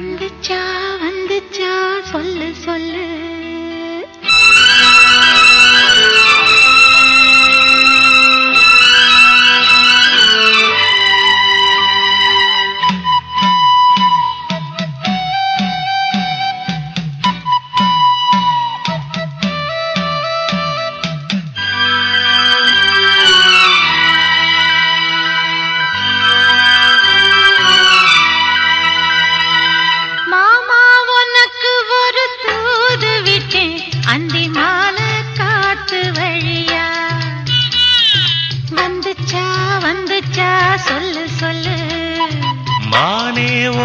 चांद चार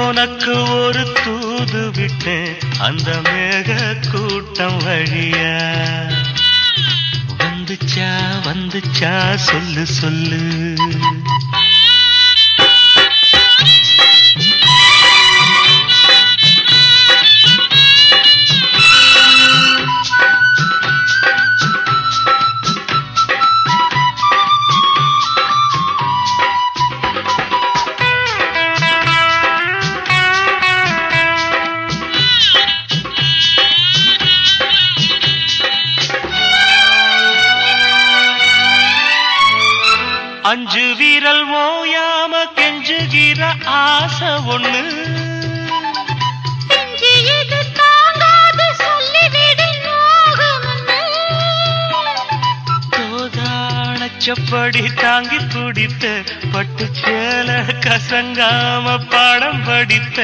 உனக்கு ஒரு தூது விட்டேன். அந்த மேக கூட்டம் வழியா. வந்துச்சா வந்துச்சா சொல்லு சொல்லு. அஞ்சு வீரல் ஓயாம கெஞ்சுகிற ஆசை ஒண்ணு. தோதாணச்சப்படி தாங்கி துடித்த பட்டு சேல கசங்காம பாடம் படித்த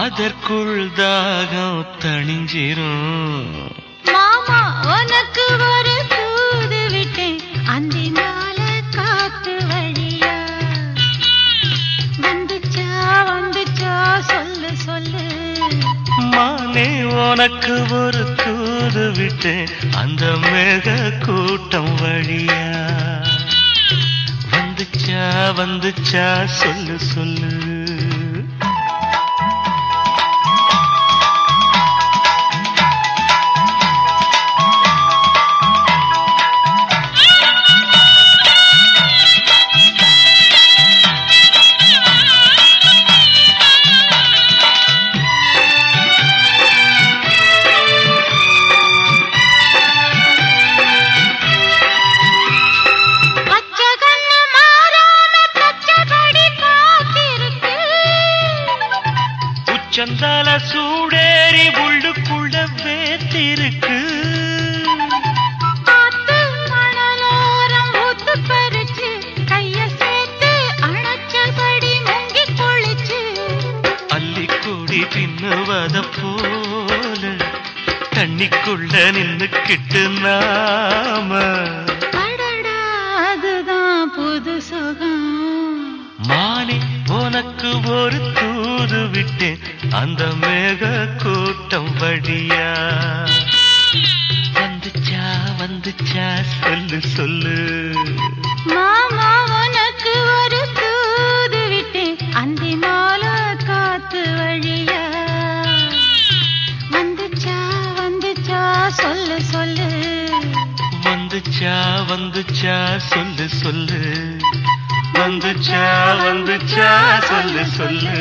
அதற்குள் தாகம் தணிஞ்சிரும். மாமா உனக்கு ஒரு தூது விட்டேன். அந்தி மாலை காத்து வழியா. வந்துச்சா வந்துச்சா சொல்லு சொல்லு. மானே உனக்கு ஒரு தூது விட்டேன். அந்த மேக கூட்டம் வழியா. வந்துச்சா வந்துச்சா சொல்லு சொல்லு. உச்சந்தால சூடேறி உள்ளுக்குள்ள வேத்திருக்கு. பின்னுவத போல தண்ணிக்குள்ள நின்னுக்கிட்டு நாம. அதுதான் புது சுகம். மானே உனக்கு ஒரு தூது விட்டேன் அந்த மேக கூட்டம் வழியா? வந்துச்சா வந்துச்சா சொல்லு சொல்லு. மாமா உனக்கு ஒரு தூது விட்டேன். அந்தி மாலை காத்து வழியா? வந்துச்சா வந்துச்சா சொல்லு சொல்லு. வந்துச்சா வந்துச்சா சொல்லு சொல்லு. வந்துச்சா வந்துச்சா சொல்லு சொல்லு.